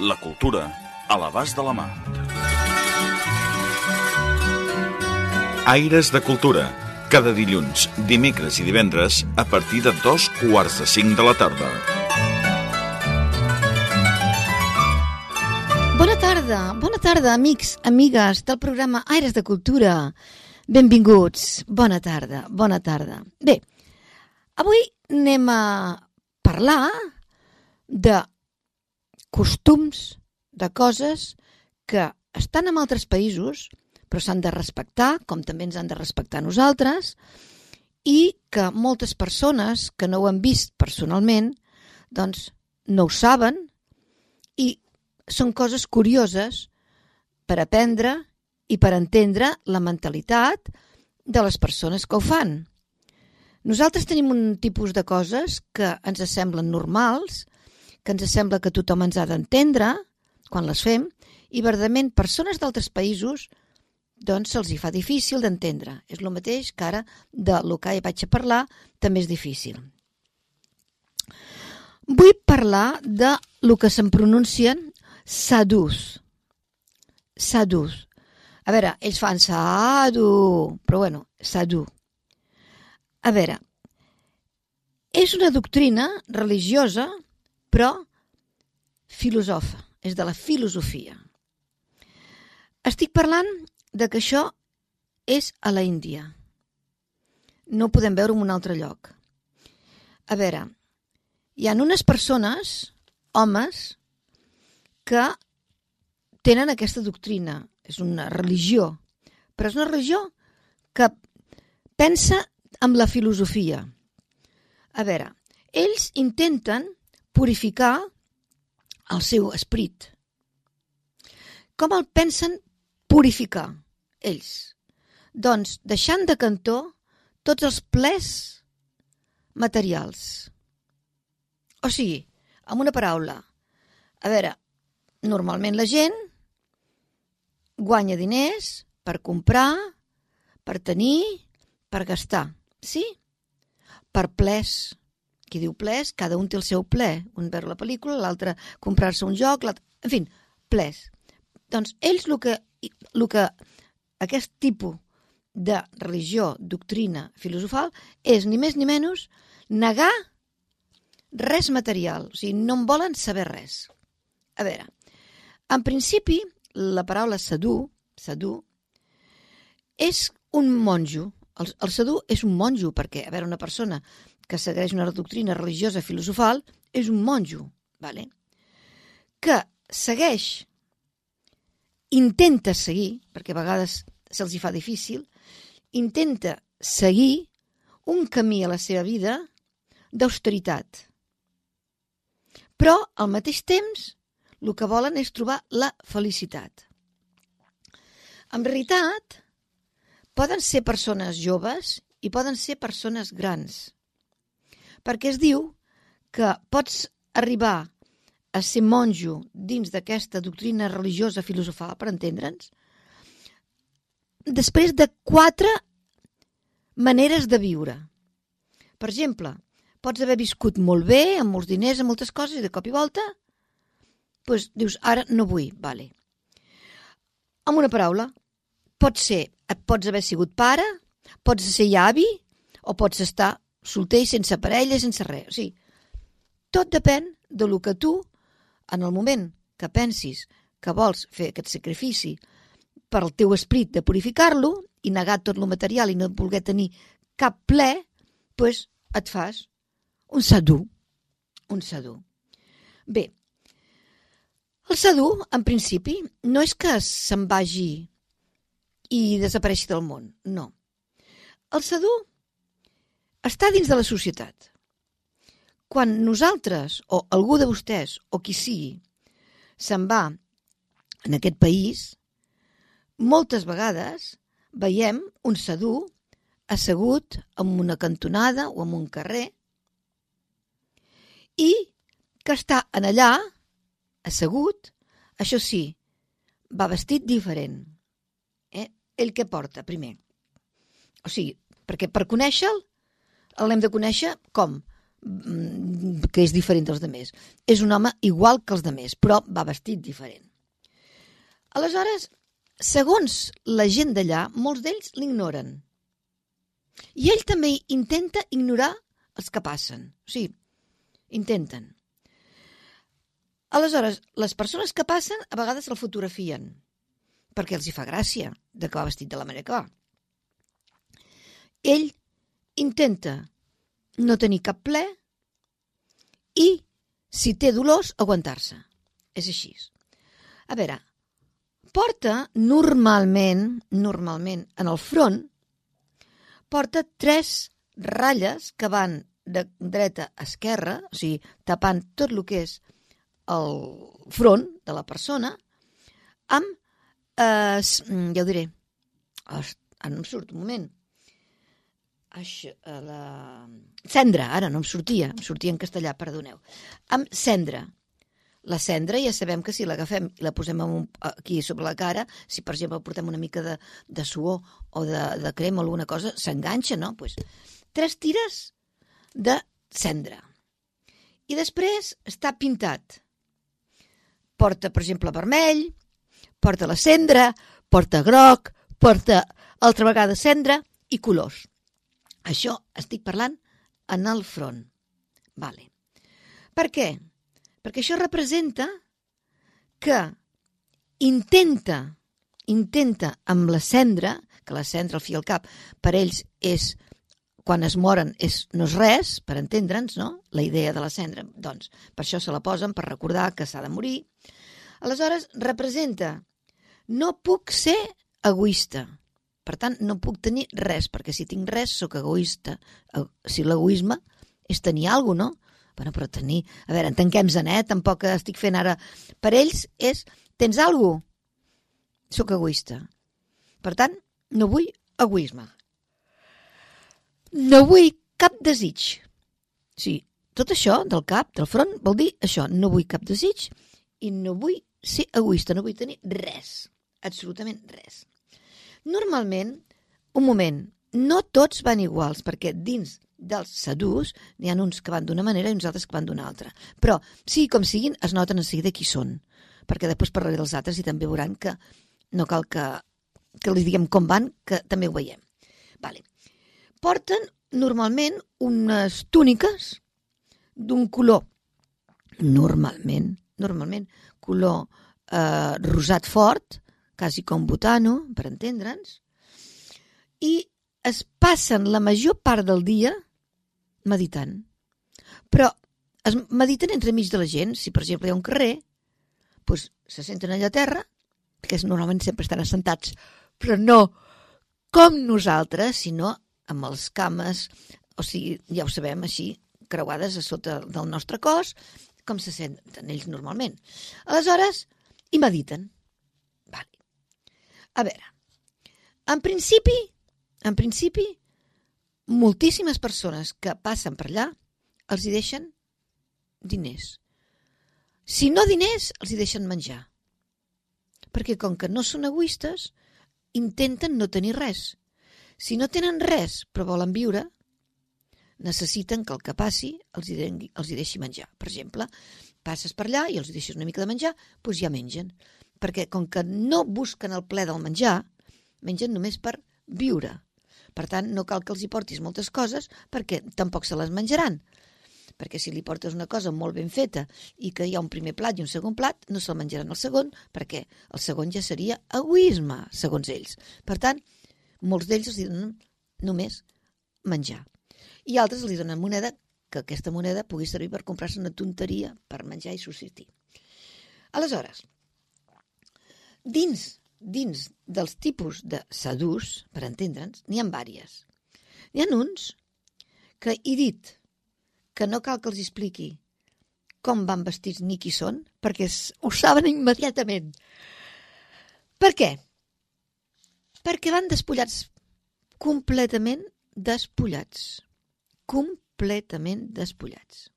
La cultura a l'abast de la mà. Aires de Cultura. Cada dilluns, dimecres i divendres a partir de dos quarts de cinc de la tarda. Bona tarda, bona tarda, amics, amigues del programa Aires de Cultura. Benvinguts, bona tarda, bona tarda. Bé, avui anem a parlar de costums, de coses que estan en altres països, però s'han de respectar, com també ens han de respectar nosaltres, i que moltes persones que no ho han vist personalment, doncs no ho saben i són coses curioses per aprendre i per entendre la mentalitat de les persones que ho fan. Nosaltres tenim un tipus de coses que ens semblen normals, que ens sembla que tothom ens ha d'entendre quan les fem, i verdament persones d'altres països doncs se'ls hi fa difícil d'entendre. És el mateix que ara de lo que vaig a parlar també és difícil. Vull parlar de lo que se'n pronuncien sadús. Sadús. A veure, ells fan sadu, però bueno, sadú. A veure, és una doctrina religiosa, però filosofa, és de la filosofia. Estic parlant de que això és a la Índia. No podem veure en un altre lloc. A veure, hi ha unes persones, homes, que tenen aquesta doctrina, és una religió, però és una religió que pensa amb la filosofia. A veure, ells intenten purificar el seu esperit. Com el pensen purificar ells? Doncs deixant de cantó tots els plers materials. O sigui, amb una paraula, a veure, normalment la gent guanya diners per comprar, per tenir, per gastar, sí? Per plers. Qui diu plers, cada un té el seu ple. Un veure la pel·lícula, l'altre comprar-se un joc, en fi, plers. Doncs ells el que, el que aquest tipus de religió, doctrina filosofal, és ni més ni menys negar res material. O sigui, no en volen saber res. A veure, en principi, la paraula sadú, sadú, és un monjo. El, el sadú és un monjo, perquè, a veure, una persona que segueix una doctrina religiosa filosofal és un monjo, vale? que segueix, intenta seguir, perquè a vegades se'ls hi fa difícil, intenta seguir un camí a la seva vida d'austeritat. Però, al mateix temps, el que volen és trobar la felicitat. En realitat, poden ser persones joves i poden ser persones grans. Perquè es diu que pots arribar a ser monjo dins d'aquesta doctrina religiosa filosofal, per entendre'ns, després de quatre maneres de viure. Per exemple, pots haver viscut molt bé, amb molts diners, amb moltes coses, i de cop i volta doncs dius, ara no vull, vale. Amb una paraula, pot ser, pots haver sigut pare, pots ser avi, o pots estar solter sense parella, sense res. O sigui, tot depèn de lo que tu, en el moment que pensis que vols fer aquest sacrifici per al teu esprit de purificar-lo i negar tot lo material i no voler tenir cap ple, doncs et fas un sadú. Un sadú. Bé, el sadú, en principi, no és que se'n vagi i desapareixi del món, no. El sadú està dins de la societat. Quan nosaltres, o algú de vostès, o qui sigui, se'n va en aquest país, moltes vegades veiem un sadú assegut en una cantonada o en un carrer i que està en allà, assegut, això sí, va vestit diferent. Eh? Ell què porta, primer? O sigui, perquè per conèixer-lo l'hem de conèixer com? Mm, que és diferent dels demés. És un home igual que els demés, però va vestit diferent. Aleshores, segons la gent d'allà, molts d'ells l'ignoren. I ell també intenta ignorar els que passen. O sigui, intenten. Aleshores, les persones que passen a vegades el fotografien perquè els hi fa gràcia de que va vestit de la manera que va. Ell intenta no tenir cap ple i, si té dolors, aguantar-se. És així. A veure, porta normalment, normalment, en el front, porta tres ratlles que van de dreta a esquerra, o sigui, tapant tot el que és el front de la persona, amb, eh, ja ho diré, ara no em surt un moment, això, la... cendra, ara no em sortia, em sortia en castellà, perdoneu, amb cendra. La cendra ja sabem que si l'agafem i la posem un, aquí sobre la cara, si per exemple portem una mica de, de suor o de, de crema o alguna cosa, s'enganxa, no? Pues, tres tires de cendra. I després està pintat. Porta, per exemple, vermell, porta la cendra, porta groc, porta altra vegada cendra i colors. Això estic parlant en el front. Vale. Per què? Perquè això representa que intenta, intenta amb la cendra, que la cendra al fi al cap per ells és quan es moren és, no és res, per entendre'ns, no? La idea de la cendra. Doncs, per això se la posen, per recordar que s'ha de morir. Aleshores, representa no puc ser egoista. Per tant, no puc tenir res, perquè si tinc res, sóc egoista. Si l'egoisme és tenir alguna cosa, no? Bueno, però tenir... A veure, entenquem-se'n, eh? Tampoc estic fent ara... Per ells és... Tens alguna cosa? Sóc egoista. Per tant, no vull egoisme. No vull cap desig. Sí, tot això del cap, del front, vol dir això. No vull cap desig i no vull ser egoista, no vull tenir res. Absolutament res. Normalment, un moment, no tots van iguals, perquè dins dels sadús n'hi ha uns que van d'una manera i uns altres que van d'una altra. Però, sí, com siguin, es noten en seguida qui són, perquè després parlaré dels altres i també veuran que no cal que, que li diguem com van, que també ho veiem. Vale porten normalment unes túniques d'un color, normalment, normalment, color eh, rosat fort, quasi com botano, per entendre'ns, i es passen la major part del dia meditant. Però es mediten entre mig de la gent. Si, per exemple, hi ha un carrer, doncs se senten allà a terra, perquè normalment sempre estan assentats, però no com nosaltres, sinó amb els cames, o sigui, ja ho sabem, així, creuades a sota del nostre cos, com se senten ells normalment. Aleshores, hi mediten. A veure, en principi, en principi, moltíssimes persones que passen per allà els hi deixen diners. Si no diners, els hi deixen menjar. Perquè com que no són egoistes, intenten no tenir res. Si no tenen res però volen viure, necessiten que el que passi els hi, dengui, els hi deixi menjar. Per exemple, passes per allà i els deixes una mica de menjar, doncs ja mengen. Perquè com que no busquen el ple del menjar, mengen només per viure. Per tant, no cal que els hi portis moltes coses perquè tampoc se les menjaran. Perquè si li portes una cosa molt ben feta i que hi ha un primer plat i un segon plat, no se'l menjaran el segon, perquè el segon ja seria egoisme, segons ells. Per tant, molts d'ells els donen només menjar. I altres li donen moneda, que aquesta moneda pugui servir per comprar-se una tonteria per menjar i subsistir. Aleshores, dins, dins dels tipus de sadús, per entendre'ns, n'hi ha vàries. N'hi ha uns que he dit que no cal que els expliqui com van vestits ni qui són, perquè ho saben immediatament. Per què? Perquè van despullats, completament despullats. Completament despullats.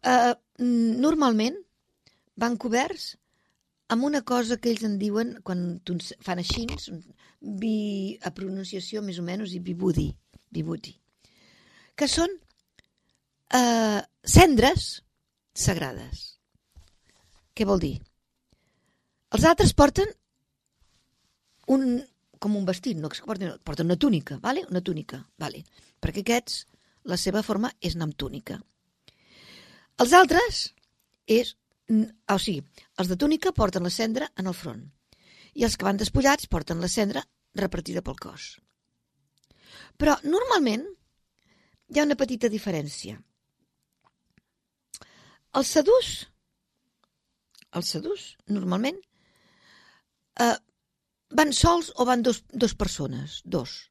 Uh, normalment van coberts amb una cosa que ells en diuen, quan fan així, vi, a pronunciació més o menys, i vibudi, vibudi, que són eh, cendres sagrades. Què vol dir? Els altres porten un, com un vestit, no porten, porten una túnica, vale? una túnica, vale? perquè aquests, la seva forma és anar amb túnica. Els altres és, o sigui, els de túnica porten la cendra en el front i els que van despullats porten la cendra repartida pel cos. Però normalment hi ha una petita diferència. Els sedús, els sedús, normalment, eh, van sols o van dos, dos persones, dos.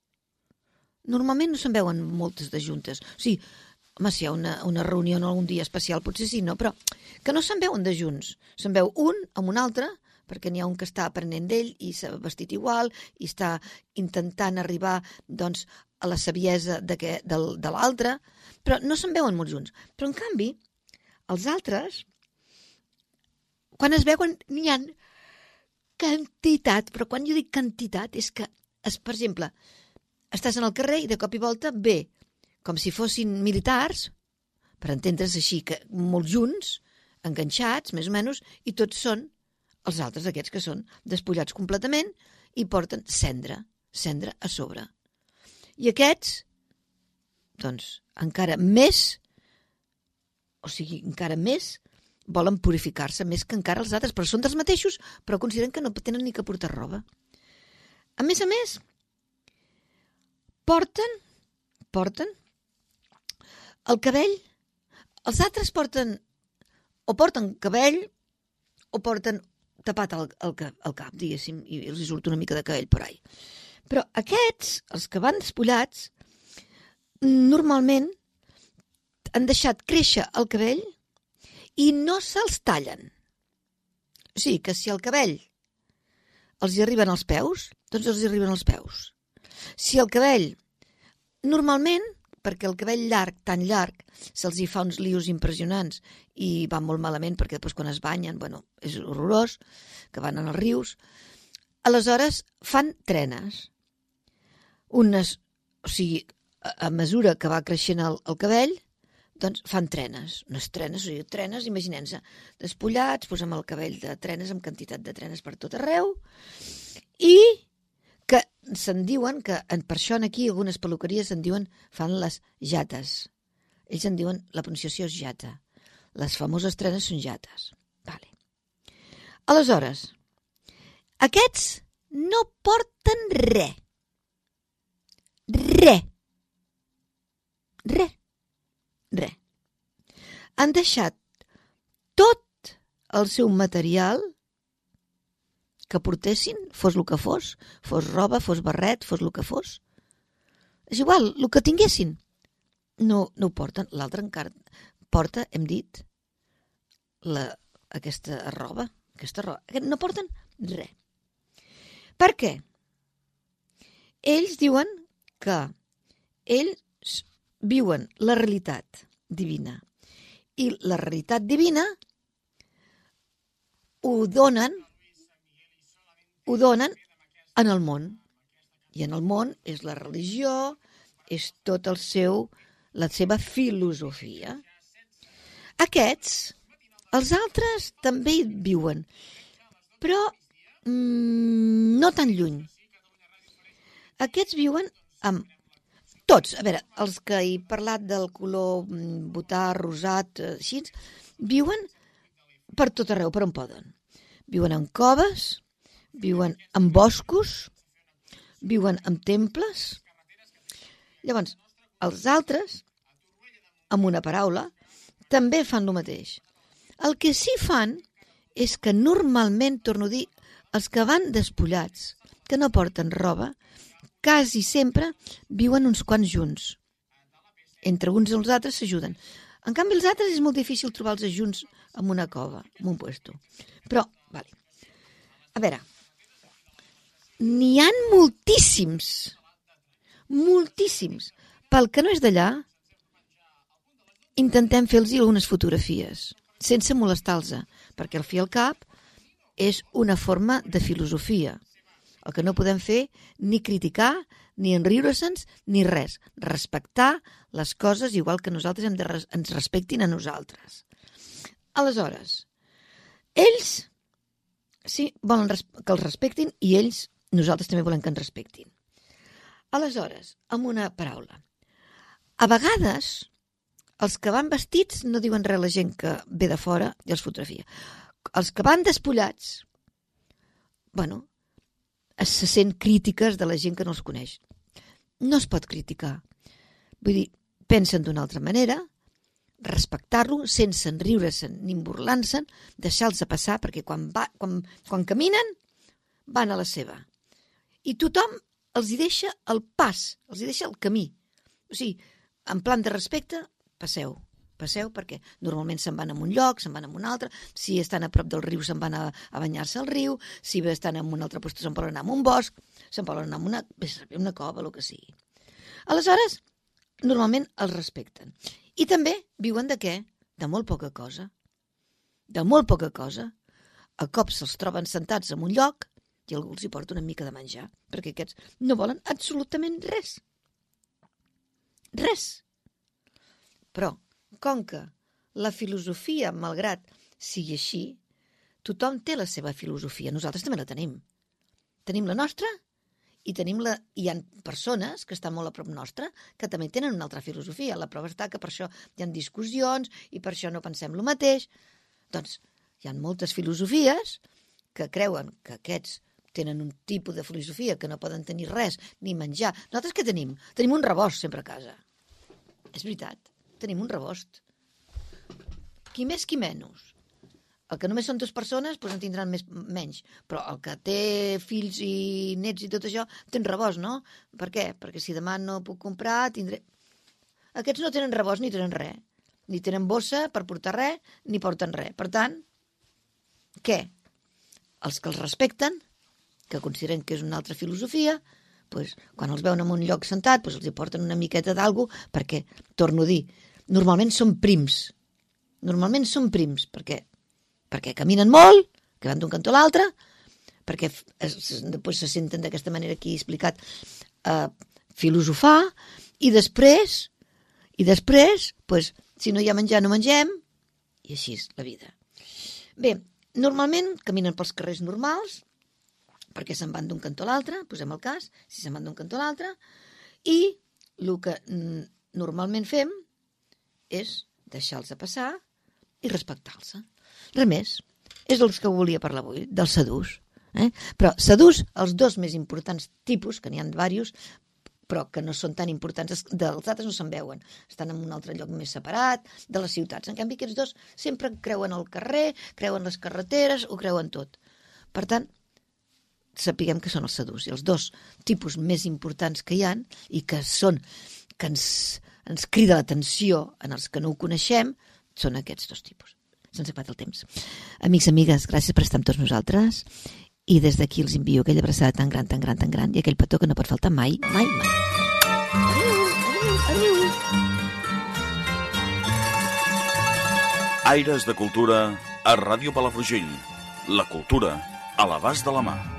Normalment no se'n veuen moltes de juntes. O sigui, home, si hi ha una, una reunió en algun dia especial, potser sí, no? Però que no se'n veuen de junts. Se'n veu un amb un altre, perquè n'hi ha un que està aprenent d'ell i s'ha vestit igual i està intentant arribar doncs, a la saviesa de, que, de, de l'altre, però no se'n veuen molts junts. Però, en canvi, els altres, quan es veuen, n'hi han quantitat, però quan jo dic quantitat és que, és, per exemple, estàs en el carrer i de cop i volta ve com si fossin militars, per entendre's així, que molts junts, enganxats, més o menys, i tots són els altres aquests que són despullats completament i porten cendra, cendra a sobre. I aquests, doncs, encara més, o sigui, encara més, volen purificar-se més que encara els altres, però són dels mateixos, però consideren que no tenen ni que portar roba. A més a més, porten, porten el cabell, els altres porten, o porten cabell, o porten tapat el, el, el cap, diguéssim, i els surt una mica de cabell per ahí. Però aquests, els que van despullats, normalment han deixat créixer el cabell i no se'ls tallen. O sigui que si el cabell els hi arriben als peus, doncs els hi arriben als peus. Si el cabell, normalment, perquè el cabell llarg, tan llarg, se'ls hi fa uns lios impressionants i va molt malament perquè després quan es banyen, bueno, és horrorós, que van als rius. Aleshores, fan trenes. Unes, o sigui, a, a mesura que va creixent el, el cabell, doncs fan trenes, unes trenes, o sigui, trenes, imaginem-se, despullats, posem el cabell de trenes amb quantitat de trenes per tot arreu, i que se'n diuen que per això aquí algunes peluqueries se'n diuen fan les jates. Ells en diuen, la pronunciació és jata. Les famoses trenes són jates. Vale. Aleshores, aquests no porten res. Res. Res. Res. Han deixat tot el seu material que portessin, fos el que fos, fos roba, fos barret, fos el que fos. És igual, el que tinguessin. No, no ho porten. L'altre encara porta, hem dit, la, aquesta roba. Aquesta roba. No porten res. Per què? Ells diuen que ells viuen la realitat divina i la realitat divina ho donen ho donen en el món. I en el món és la religió, és tot el seu, la seva filosofia. Aquests, els altres també hi viuen, però mm, no tan lluny. Aquests viuen amb tots, a veure, els que he parlat del color mm, botà, rosat, així, viuen per tot arreu, per on poden. Viuen en coves, viuen en boscos, viuen en temples. Llavors, els altres, amb una paraula, també fan el mateix. El que sí fan és que normalment, torno a dir, els que van despullats, que no porten roba, quasi sempre viuen uns quants junts. Entre uns i els altres s'ajuden. En canvi, els altres és molt difícil trobar-los junts en una cova, en un puesto. Però, vale. A veure, n'hi han moltíssims, moltíssims. Pel que no és d'allà, intentem fer-los algunes fotografies, sense molestar-los, perquè al fi al cap és una forma de filosofia. El que no podem fer ni criticar, ni enriure-se'ns, ni res. Respectar les coses igual que nosaltres hem de res ens respectin a nosaltres. Aleshores, ells sí, volen que els respectin i ells, nosaltres també volem que ens respectin. Aleshores, amb una paraula. A vegades, els que van vestits no diuen res la gent que ve de fora i els fotografia. Els que van despullats, bueno, es se sent crítiques de la gent que no els coneix. No es pot criticar. Vull dir, pensen d'una altra manera, respectar-lo sense enriure-se'n ni burlant-se'n, deixar-los passar, perquè quan, va, quan, quan caminen van a la seva. I tothom els hi deixa el pas, els hi deixa el camí. O sigui, en plan de respecte, passeu, passeu perquè normalment se'n van a un lloc, se'n van a un altre, si estan a prop del riu se'n van a, a banyar-se al riu, si estan en un altre lloc se'n poden anar a un bosc, se'n poden anar a una, una cova, el que sigui. Aleshores, normalment els respecten. I també viuen de què? De molt poca cosa. De molt poca cosa. A cops se'ls troben sentats en un lloc i algú els hi porta una mica de menjar, perquè aquests no volen absolutament res. Res. Però, com que la filosofia, malgrat sigui així, tothom té la seva filosofia. Nosaltres també la tenim. Tenim la nostra i tenim la... hi ha persones que estan molt a prop nostra que també tenen una altra filosofia. La prova està que per això hi han discussions i per això no pensem el mateix. Doncs hi ha moltes filosofies que creuen que aquests tenen un tipus de filosofia que no poden tenir res, ni menjar. Nosaltres què tenim? Tenim un rebost sempre a casa. És veritat tenim un rebost. Qui més, qui menys. El que només són dues persones, doncs en tindran més, menys. Però el que té fills i nets i tot això, un rebost, no? Per què? Perquè si demà no puc comprar, tindré... Aquests no tenen rebost ni tenen res. Ni tenen bossa per portar res, ni porten res. Per tant, què? Els que els respecten, que consideren que és una altra filosofia, doncs, quan els veuen en un lloc sentat, doncs els hi porten una miqueta d'algú, perquè, torno a dir, normalment són prims. Normalment són prims, perquè, perquè caminen molt, que van d'un cantó a l'altre, perquè es, després se senten d'aquesta manera he explicat eh, filosofar, i després, i després, pues, si no hi ha menjar, no mengem, i així és la vida. Bé, normalment caminen pels carrers normals, perquè se'n van d'un cantó a l'altre, posem el cas, si se'n van d'un cantó a l'altre, i el que normalment fem és deixar-los passar i respectar-los. Res més. És el que volia parlar avui, dels sedús. Eh? Però sedús, els dos més importants tipus, que n'hi ha diversos, però que no són tan importants, dels altres no se'n veuen. Estan en un altre lloc més separat de les ciutats. En canvi, aquests dos sempre creuen el carrer, creuen les carreteres, ho creuen tot. Per tant, sapiguem que són els sedús. I els dos tipus més importants que hi han i que són que ens ens crida l'atenció en els que no ho coneixem són aquests dos tipus. Se'ns acabat el temps. Amics, amigues, gràcies per estar amb tots nosaltres i des d'aquí els envio aquella abraçada tan gran, tan gran, tan gran i aquell petó que no pot faltar mai, mai, mai. Adéu, adéu, adéu. Aires de Cultura a Ràdio Palafrugell. La cultura a l'abast de la mà.